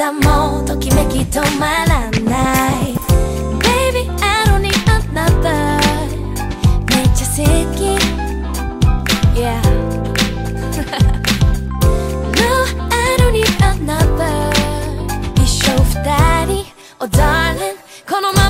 たもうときめき止まらない Baby I don't need another めっちゃ好き Yeah No I don't need another 一生二人 Oh darling このまま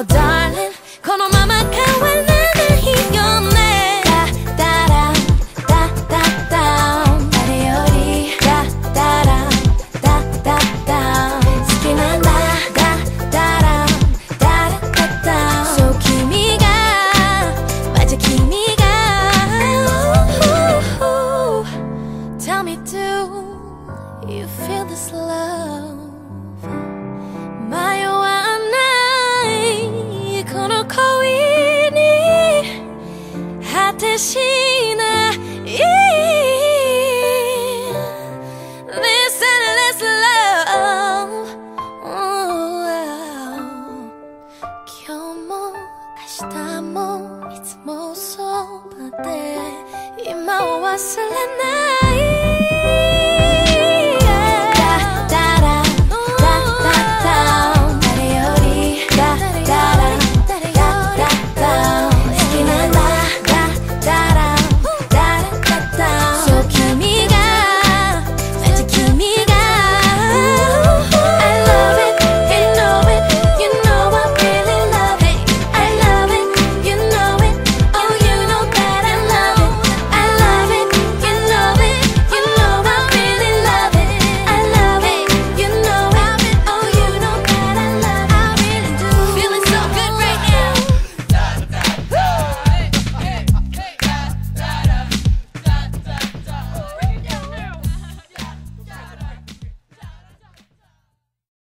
or die. てしない。This endless love 今日も明日もいつもそばで今を忘れない。